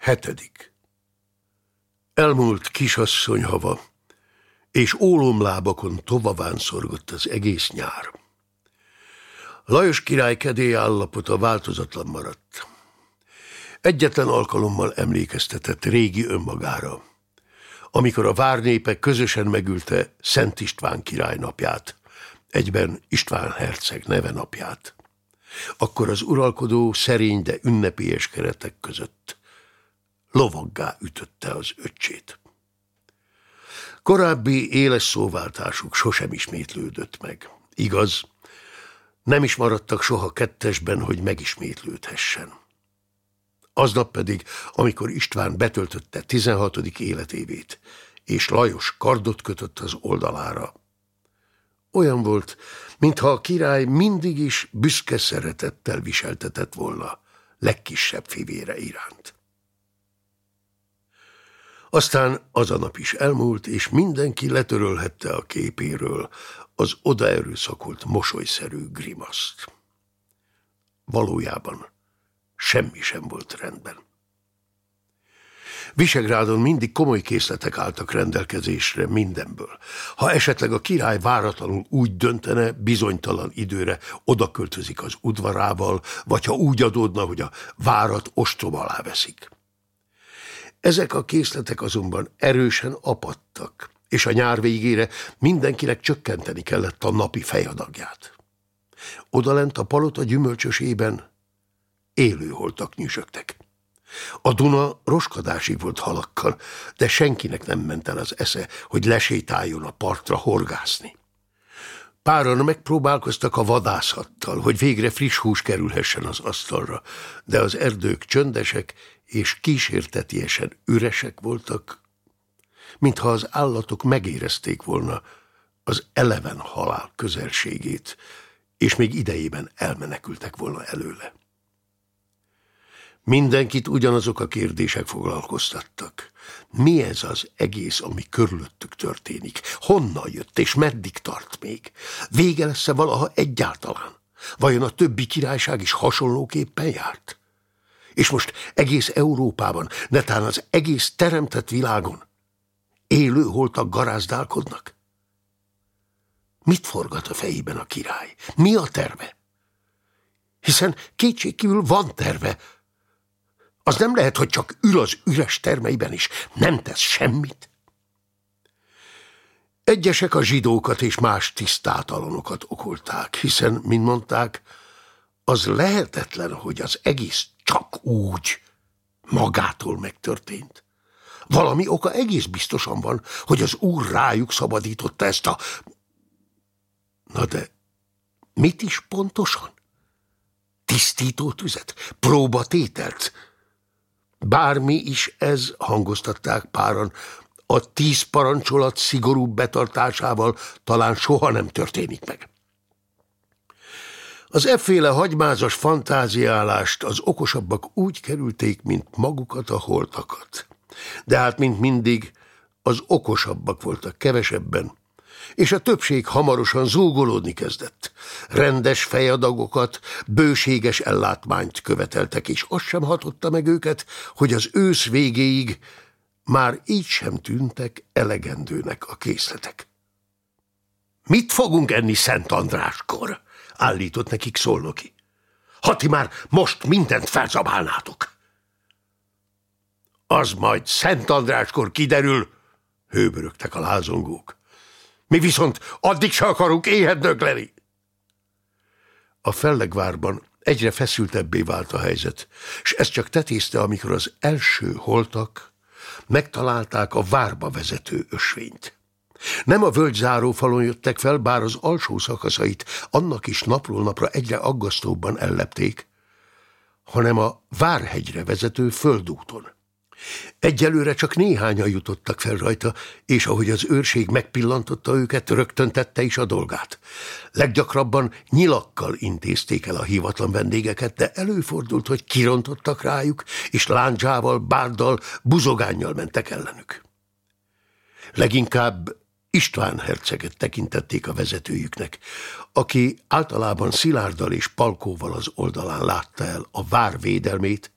Hetedik. Elmúlt kisasszony hava, és ólomlábakon tovaván szorgott az egész nyár. Lajos király kedély állapota változatlan maradt. Egyetlen alkalommal emlékeztetett régi önmagára, amikor a várnépe közösen megülte Szent István király napját, egyben István herceg neve napját. Akkor az uralkodó szerény, de ünnepélyes keretek között lovaggá ütötte az öccsét. Korábbi éles szóváltásuk sosem ismétlődött meg. Igaz, nem is maradtak soha kettesben, hogy megismétlődhessen. Aznap pedig, amikor István betöltötte 16. életévét, és Lajos kardot kötött az oldalára, olyan volt, mintha a király mindig is büszke szeretettel viseltetett volna legkisebb fivére iránt. Aztán az a nap is elmúlt, és mindenki letörölhette a képéről az odaerőszakolt mosolyszerű grimaszt. Valójában semmi sem volt rendben. Visegrádon mindig komoly készletek álltak rendelkezésre mindenből. Ha esetleg a király váratlanul úgy döntene, bizonytalan időre oda költözik az udvarával, vagy ha úgy adódna, hogy a várat ostrom alá veszik. Ezek a készletek azonban erősen apadtak, és a nyár végére mindenkinek csökkenteni kellett a napi fejadagját. Odalent a palota gyümölcsösében élőholtak nyüsögtek. A Duna roskadásig volt halakkal, de senkinek nem ment el az esze, hogy lesétáljon a partra horgászni. Páran megpróbálkoztak a vadászattal, hogy végre friss hús kerülhessen az asztalra, de az erdők csöndesek és kísértetiesen üresek voltak, mintha az állatok megérezték volna az eleven halál közelségét, és még idejében elmenekültek volna előle. Mindenkit ugyanazok a kérdések foglalkoztattak. Mi ez az egész, ami körülöttük történik? Honnan jött, és meddig tart még? Vége lesz-e valaha egyáltalán? Vajon a többi királyság is hasonlóképpen járt? És most egész Európában, netán az egész teremtett világon élő holtak garázdálkodnak? Mit forgat a fejében a király? Mi a terve? Hiszen kétségkívül van terve, az nem lehet, hogy csak ül az üres termeiben is, nem tesz semmit. Egyesek a zsidókat és más tisztátalonokat okolták, hiszen, mint mondták, az lehetetlen, hogy az egész csak úgy magától megtörtént. Valami oka egész biztosan van, hogy az úr rájuk szabadította ezt a... Na de mit is pontosan? Tisztító tüzet? Próbatételt? Bármi is ez, hangoztatták páran, a tíz parancsolat szigorúbb betartásával talán soha nem történik meg. Az efféle hagymázas fantáziálást az okosabbak úgy kerülték, mint magukat a holtakat. De hát, mint mindig, az okosabbak voltak kevesebben, és a többség hamarosan zúgolódni kezdett. Rendes fejadagokat, bőséges ellátmányt követeltek, és azt sem hatotta meg őket, hogy az ősz végéig már így sem tűntek elegendőnek a készletek. Mit fogunk enni Szent Andráskor? Állított nekik Szolnoki. Ha ti már most mindent felzabálnátok. Az majd Szent Andráskor kiderül, hőbörögtek a lázongók. Mi viszont addig se akarunk éhen dögleni. A fellegvárban egyre feszültebbé vált a helyzet, és ez csak tetézte, amikor az első holtak megtalálták a várba vezető ösvényt. Nem a völgyzáró falon jöttek fel, bár az alsó szakaszait annak is napról napra egyre aggasztóbban ellepték, hanem a Várhegyre vezető földúton. Egyelőre csak néhányan jutottak fel rajta, és ahogy az őrség megpillantotta őket, rögtön tette is a dolgát. Leggyakrabban nyilakkal intézték el a hivatlan vendégeket, de előfordult, hogy kirontottak rájuk, és láncsával, bárdal, buzogánnyal mentek ellenük. Leginkább István herceget tekintették a vezetőjüknek, aki általában Szilárdal és Palkóval az oldalán látta el a vár védelmét,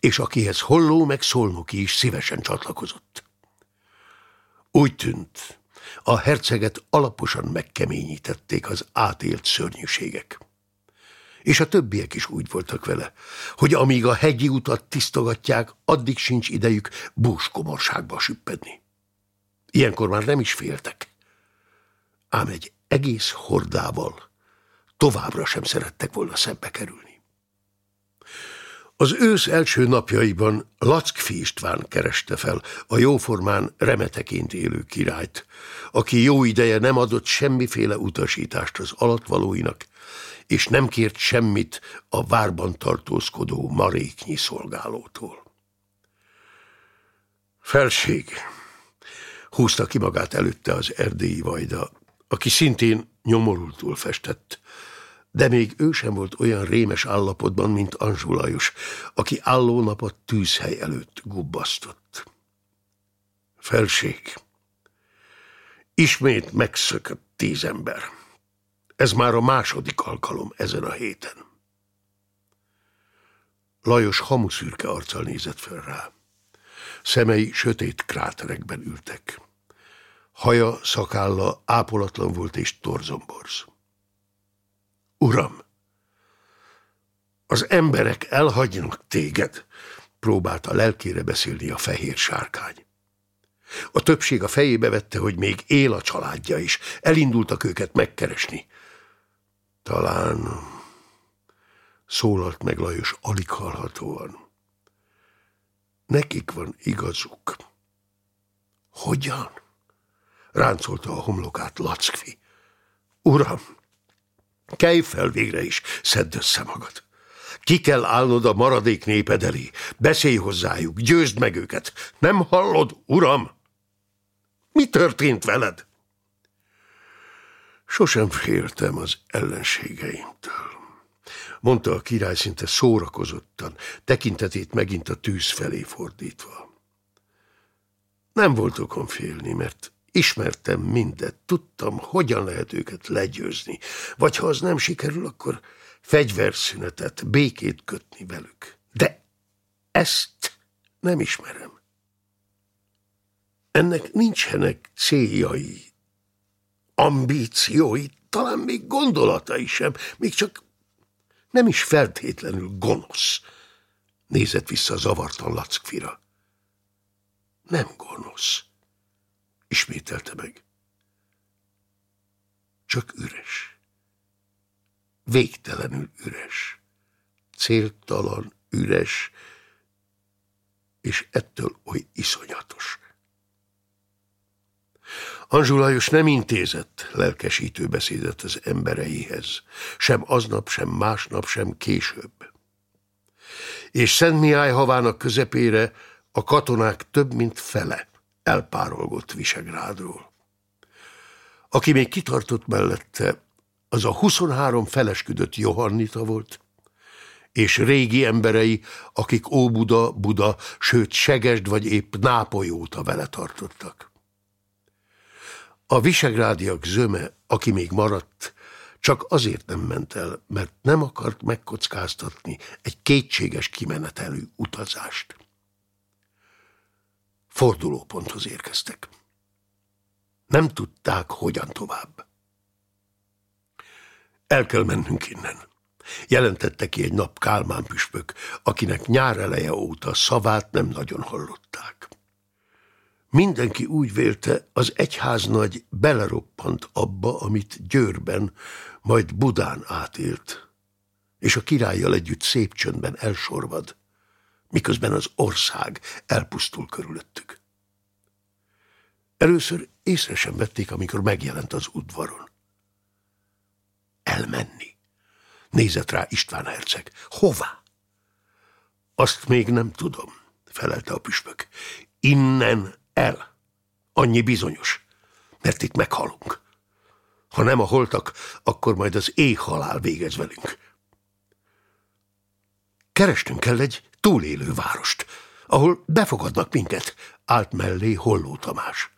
és akihez Holló meg Szolnoki is szívesen csatlakozott. Úgy tűnt, a herceget alaposan megkeményítették az átélt szörnyűségek. És a többiek is úgy voltak vele, hogy amíg a hegyi utat tisztogatják, addig sincs idejük búskomorságba süppedni. Ilyenkor már nem is féltek. Ám egy egész hordával továbbra sem szerettek volna szembe kerülni. Az ősz első napjaiban Lackfi István kereste fel a jóformán remeteként élő királyt, aki jó ideje nem adott semmiféle utasítást az alatvalóinak, és nem kért semmit a várban tartózkodó maréknyi szolgálótól. Felség, húzta ki magát előtte az erdélyi vajda, aki szintén nyomorultul festett, de még ő sem volt olyan rémes állapotban, mint Anzsulajos, aki álló napot tűzhely előtt gubbasztott. Felség. Ismét megszökött tíz ember. Ez már a második alkalom ezen a héten. Lajos hamuszürke arccal nézett fel rá. Szemei sötét kráterekben ültek. Haja, szakálla ápolatlan volt és torzomborz. Uram, az emberek elhagynak téged, próbálta lelkére beszélni a fehér sárkány. A többség a fejébe vette, hogy még él a családja is. Elindultak őket megkeresni. Talán szólalt meg Lajos alig hallhatóan. Nekik van igazuk. Hogyan? Ráncolta a homlokát Lackfi. Uram, Kelj fel végre is, szedd össze magad. Ki kell állnod a maradék néped elé. Beszélj hozzájuk, győzd meg őket. Nem hallod, uram? Mi történt veled? Sosem féltem az ellenségeimtől, mondta a király szinte szórakozottan, tekintetét megint a tűz felé fordítva. Nem volt okom félni, mert Ismertem mindet, tudtam, hogyan lehet őket legyőzni, vagy ha az nem sikerül, akkor fegyverszünetet, békét kötni velük. De ezt nem ismerem. Ennek nincsenek céljai, ambíciói, talán még gondolatai sem, még csak nem is feltétlenül gonosz. Nézett vissza zavartan Lackfira. Nem gonosz ismételte meg. Csak üres. Végtelenül üres. Céltalan, üres, és ettől oly iszonyatos. Anzsulajos nem intézett lelkesítő beszédet az embereihez, sem aznap, sem másnap, sem később. És Szent Mihály havának közepére a katonák több mint fele elpárolgott Visegrádról. Aki még kitartott mellette, az a 23 felesküdött Johannita volt, és régi emberei, akik Óbuda, Buda, sőt Segesd vagy épp Nápoly óta vele tartottak. A visegrádiak zöme, aki még maradt, csak azért nem ment el, mert nem akart megkockáztatni egy kétséges kimenetelű utazást fordulóponthoz érkeztek. Nem tudták, hogyan tovább. El kell mennünk innen. Jelentette ki egy nap Kálmán püspök, akinek nyár eleje óta szavát nem nagyon hallották. Mindenki úgy vélte, az egyháznagy beleroppant abba, amit Győrben, majd Budán átélt, és a királlyal együtt szép csöndben elsorvad, miközben az ország elpusztul körülöttük. Először észre sem vették, amikor megjelent az udvaron. Elmenni. Nézett rá István herceg. Hová? Azt még nem tudom, felelte a püspök. Innen el. Annyi bizonyos, mert itt meghalunk. Ha nem a holtak, akkor majd az éjhalál végez velünk. Kerestünk kell egy túlélő várost, ahol befogadnak minket, állt mellé Holló Tamás.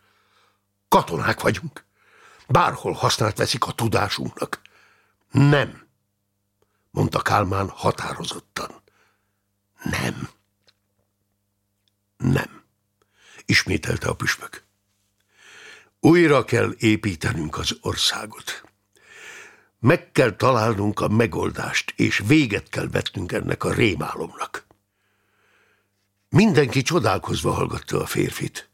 Katonák vagyunk. Bárhol használt veszik a tudásunknak. Nem, mondta Kálmán határozottan. Nem. Ismételte a püspök. Újra kell építenünk az országot. Meg kell találnunk a megoldást, és véget kell vetnünk ennek a rémálomnak. Mindenki csodálkozva hallgatta a férfit.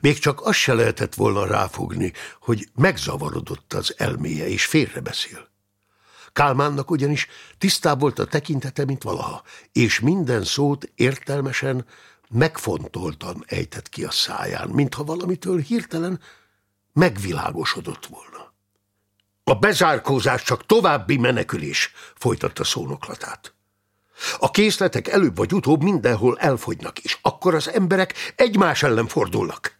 Még csak azt se lehetett volna ráfogni, hogy megzavarodott az elméje, és félrebeszél. Kálmánnak ugyanis tisztább volt a tekintete, mint valaha, és minden szót értelmesen, megfontoltan ejtett ki a száján, mintha valamitől hirtelen megvilágosodott volna. A bezárkózás csak további menekülés, folytatta szónoklatát. A készletek előbb vagy utóbb mindenhol elfogynak, és akkor az emberek egymás ellen fordulnak.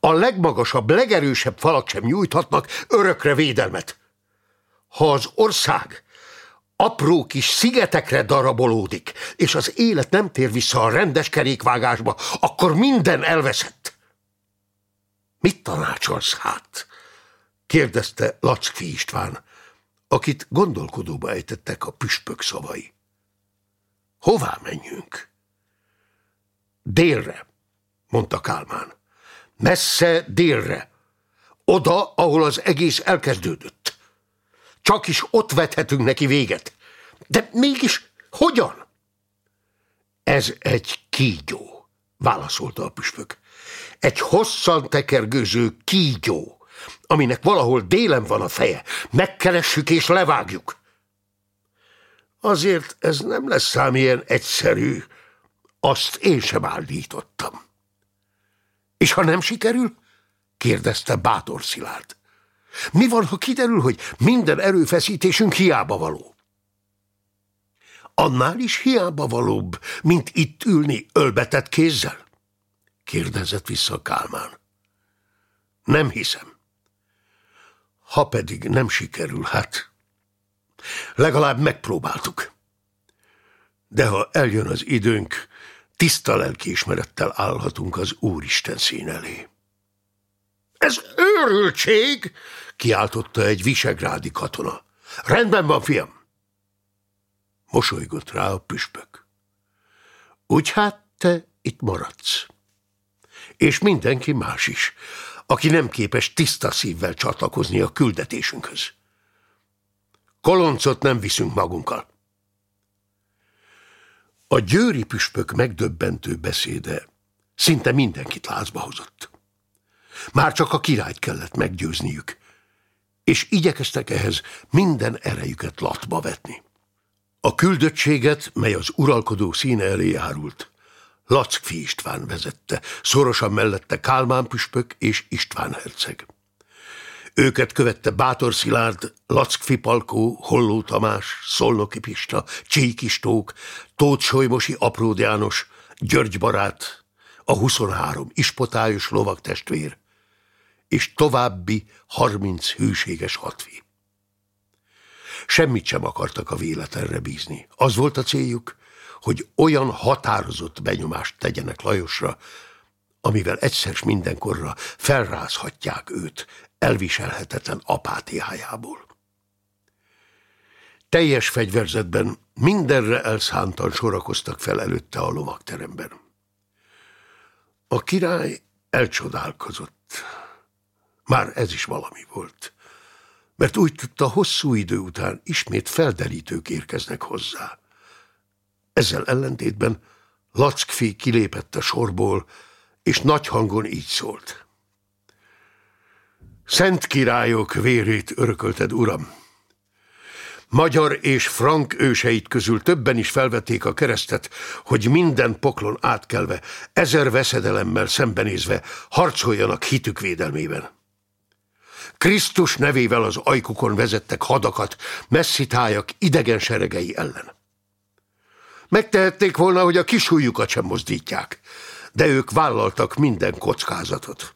A legmagasabb, legerősebb falak sem nyújthatnak örökre védelmet. Ha az ország apró kis szigetekre darabolódik, és az élet nem tér vissza a rendes kerékvágásba, akkor minden elveszett. Mit tanácsolsz hát? kérdezte Lackfi István, akit gondolkodóba ejtettek a püspök szavai. Hová menjünk? Délre, mondta Kálmán. Messze délre. Oda, ahol az egész elkezdődött. Csak is ott vethetünk neki véget. De mégis hogyan? Ez egy kígyó, válaszolta a püspök. Egy hosszan tekergőző kígyó, aminek valahol délen van a feje. Megkeressük és levágjuk. Azért ez nem lesz szám ilyen egyszerű. Azt én sem állítottam. És ha nem sikerül? kérdezte bátor Szilárd. Mi van, ha kiderül, hogy minden erőfeszítésünk hiába való? Annál is hiába valóbb, mint itt ülni ölbetett kézzel? kérdezett vissza Kálmán. Nem hiszem. Ha pedig nem sikerül, hát legalább megpróbáltuk. De ha eljön az időnk, tiszta lelkiismerettel állhatunk az Úristen szín elé. Ez őrültség! kiáltotta egy visegrádi katona. Rendben van, fiam! Mosolygott rá a püspök. Úgy hát te itt maradsz. És mindenki más is, aki nem képes tiszta szívvel csatlakozni a küldetésünkhöz. Koloncot nem viszünk magunkkal. A győri püspök megdöbbentő beszéde szinte mindenkit lázba hozott. Már csak a királyt kellett meggyőzniük, és igyekeztek ehhez minden erejüket latba vetni. A küldöttséget, mely az uralkodó színe elé járult, Lackfi István vezette, szorosan mellette Kálmán püspök és István herceg. Őket követte Bátor Szilárd, Lackfi Palkó, Holló Tamás, Szolnoki Pista, Csíkistók, Tóth Solymosi Apród János, György Barát, a 23 ispotályos lovak testvér, és további 30 hűséges hatvi. Semmit sem akartak a véletlenre bízni. Az volt a céljuk, hogy olyan határozott benyomást tegyenek Lajosra, amivel egyszer mindenkorra felrázhatják őt elviselhetetlen apátiájából. Teljes fegyverzetben mindenre elszántan sorakoztak fel előtte a lovakteremben. A király elcsodálkozott. Már ez is valami volt, mert úgy tudta, hosszú idő után ismét felderítők érkeznek hozzá. Ezzel ellentétben Lackfi kilépett a sorból, és nagy hangon így szólt. Szent királyok vérét örökölted, uram! Magyar és frank őseit közül többen is felvették a keresztet, hogy minden poklon átkelve, ezer veszedelemmel szembenézve harcoljanak hitük védelmében. Krisztus nevével az ajkukon vezettek hadakat, messzi tájak idegen seregei ellen. Megtehették volna, hogy a kisújjukat sem mozdítják, de ők vállaltak minden kockázatot.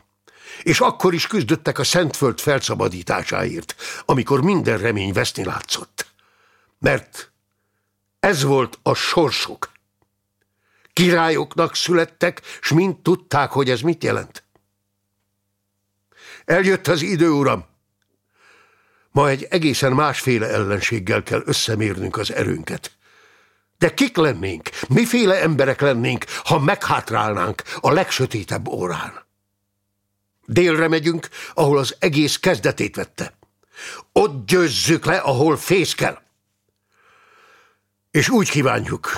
És akkor is küzdöttek a Szentföld felszabadításáért, amikor minden remény veszni látszott. Mert ez volt a sorsuk. Királyoknak születtek, s mind tudták, hogy ez mit jelent. Eljött az idő, uram. Ma egy egészen másféle ellenséggel kell összemérnünk az erőnket De kik lennénk, miféle emberek lennénk, ha meghátrálnánk a legsötétebb órán? Délre megyünk, ahol az egész kezdetét vette. Ott győzzük le, ahol fészkel. És úgy kívánjuk,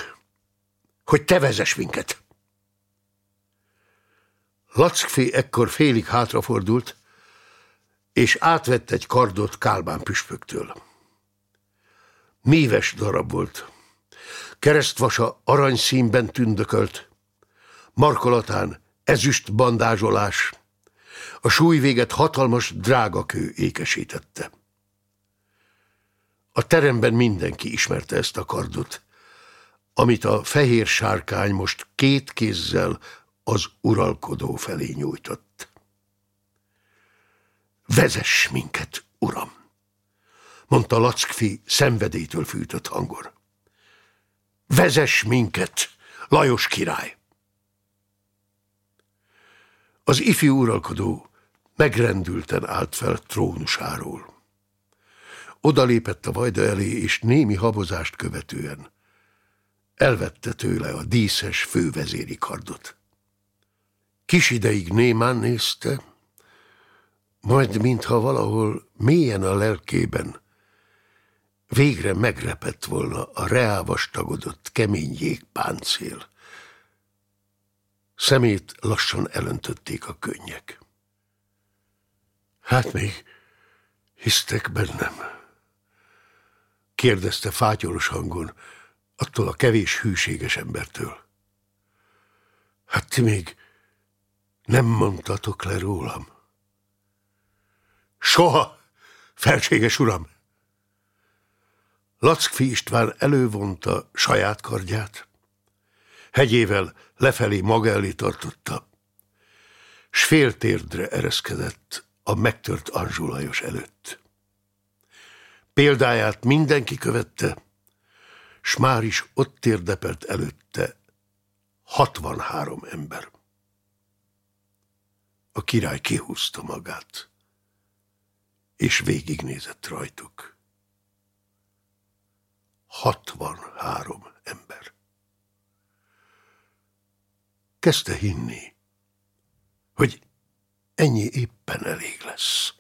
hogy te vezess minket. Lackfé ekkor félig hátrafordult, és átvett egy kardot Kálmán püspöktől. Míves darab volt. Keresztvasa aranyszínben tündökölt, markolatán ezüst bandázsolás, a súlyvéget hatalmas drágakő ékesítette. A teremben mindenki ismerte ezt a kardot, amit a fehér sárkány most két kézzel az uralkodó felé nyújtott. Vezess minket, uram! mondta Lackfi szenvedétől fűtött hangon. Vezess minket, Lajos király! Az ifjú uralkodó megrendülten állt fel trónusáról. Odalépett a vajda elé, és némi habozást követően elvette tőle a díszes fővezéri kardot. Kis ideig némán nézte, majd mintha valahol mélyen a lelkében végre megrepett volna a reávastagodott kemény jégpáncél. Szemét lassan elöntötték a könnyek. Hát még hisztek bennem? Kérdezte fátyolos hangon, attól a kevés hűséges embertől. Hát ti még nem mondtatok le rólam. Soha, felséges uram! Lackfi István elővonta saját kardját, hegyével lefelé maga elé tartotta, s féltérdre ereszkedett a megtört Anzsulajos előtt. Példáját mindenki követte, s már is ott térdepelt előtte 63 ember. A király kihúzta magát, és végignézett rajtuk. 63 ember. Kezdte hinni, hogy ennyi éppen elég lesz.